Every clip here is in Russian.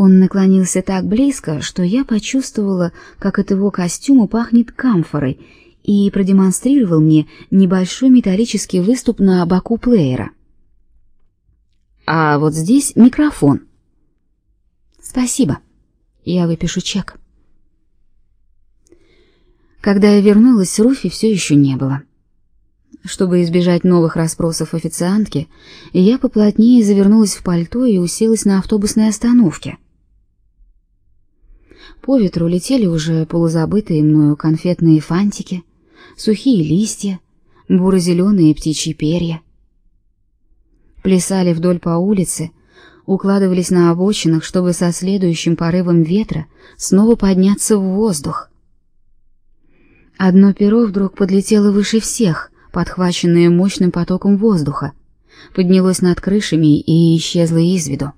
Он наклонился так близко, что я почувствовала, как от его костюма пахнет камфорой, и продемонстрировал мне небольшой металлический выступ на боку плеера. А вот здесь микрофон. Спасибо. Я выпишу чек. Когда я вернулась, Руфи все еще не было. Чтобы избежать новых расспросов официантки, я поплотнее завернулась в пальто и уселась на автобусной остановке. По ветру летели уже полузабытые мною конфетные фантики, сухие листья, буро-зеленые птичьи перья. Плясали вдоль по улице, укладывались на обочинах, чтобы со следующим порывом ветра снова подняться в воздух. Одно перо вдруг подлетело выше всех, подхваченное мощным потоком воздуха, поднялось над крышами и исчезло из виду.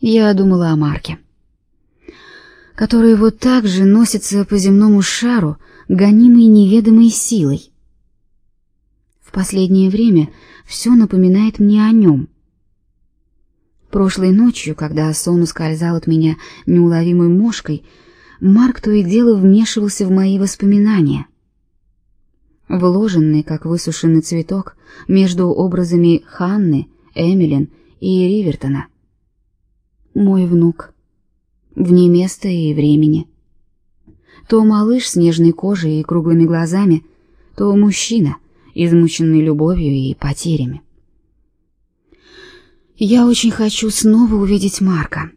Я думала о Марке который вот так же носится по земному шару, гонимый неведомой силой. В последнее время все напоминает мне о нем. Прошлой ночью, когда сон ускользал от меня неуловимой мошкой, Марк то и дело вмешивался в мои воспоминания. Вложенный, как высушенный цветок, между образами Ханны, Эмилин и Ривертона. Мой внук — вне места и времени. То малыш с нежной кожей и круглыми глазами, то мужчина, измученный любовью и потерями. Я очень хочу снова увидеть Марка,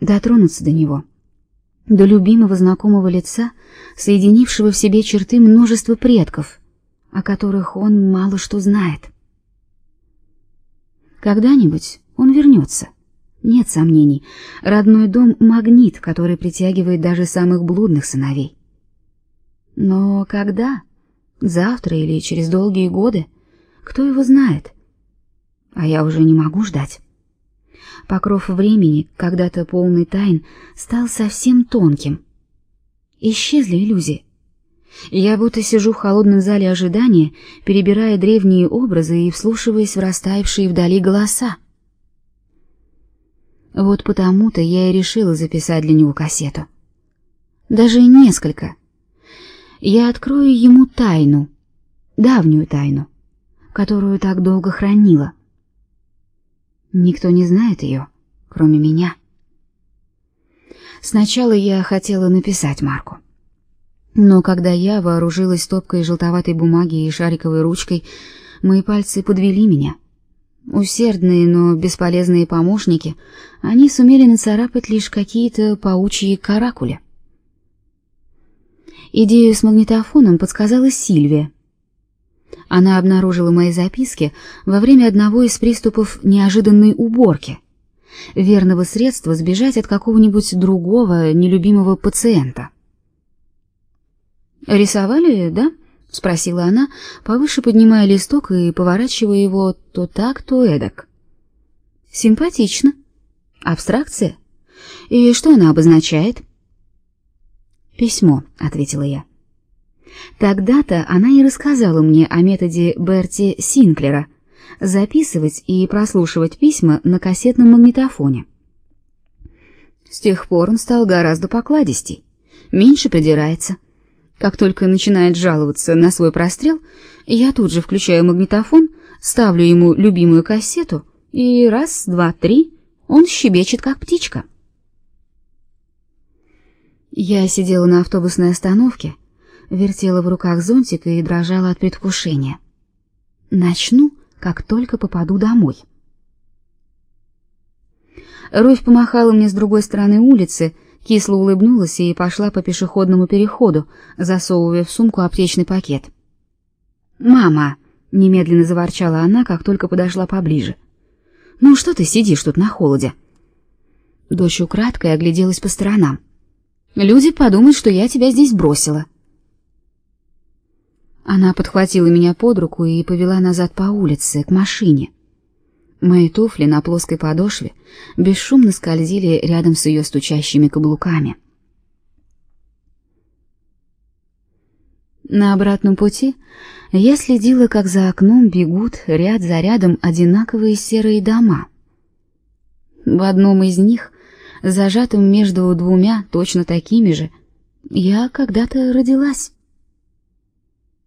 дотронуться до него, до любимого знакомого лица, соединившего в себе черты множества предков, о которых он мало что знает. Когда-нибудь он вернется. Нет сомнений, родной дом — магнит, который притягивает даже самых блудных сыновей. Но когда? Завтра или через долгие годы? Кто его знает? А я уже не могу ждать. Покров времени, когда-то полный тайн, стал совсем тонким. Исчезли иллюзии. Я будто сижу в холодном зале ожидания, перебирая древние образы и вслушиваясь в растаявшие вдали голоса. Вот потому-то я и решила записать для него кассету. Даже несколько. Я открою ему тайну, давнюю тайну, которую так долго хранила. Никто не знает ее, кроме меня. Сначала я хотела написать Марку. Но когда я вооружилась стопкой желтоватой бумаги и шариковой ручкой, мои пальцы подвели меня — Усердные, но бесполезные помощники, они сумели нацарапать лишь какие-то паучьи каракули. Идею с магнитофоном подсказала Сильвия. Она обнаружила мои записки во время одного из приступов неожиданной уборки, верного средства сбежать от какого-нибудь другого нелюбимого пациента. Рисовали, да? Спросила она, повыше поднимая листок и поворачивая его то так, то эдак. Симпатично. Абстракция. И что она обозначает? Письмо, ответила я. Тогда-то она и рассказала мне о методе Берти Синклера записывать и прослушивать письма на кассетном магнитофоне. С тех пор он стал гораздо покладистей, меньше придирается. Как только начинает жаловаться на свой прострел, я тут же включаю магнитофон, ставлю ему любимую кассету, и раз, два, три он щебечет как птичка. Я сидела на автобусной остановке, вертела в руках зонтик и дрожала от предвкушения. Начну, как только попаду домой. Руфь помахала мне с другой стороны улицы, кисло улыбнулась и пошла по пешеходному переходу, засовывая в сумку аптечный пакет. "Мама", немедленно заворчала она, как только подошла поближе. "Ну что ты сидишь тут на холоде?" Дочь украдкой огляделась по сторонам. "Люди подумают, что я тебя здесь бросила". Она подхватила меня под руку и повела назад по улице к машине. Мои туфли на плоской подошве бесшумно скользили рядом с ее стучащими каблуками. На обратном пути я следила, как за окном бегут ряд за рядом одинаковые серые дома. В одном из них, зажатым между двумя точно такими же, я когда-то родилась.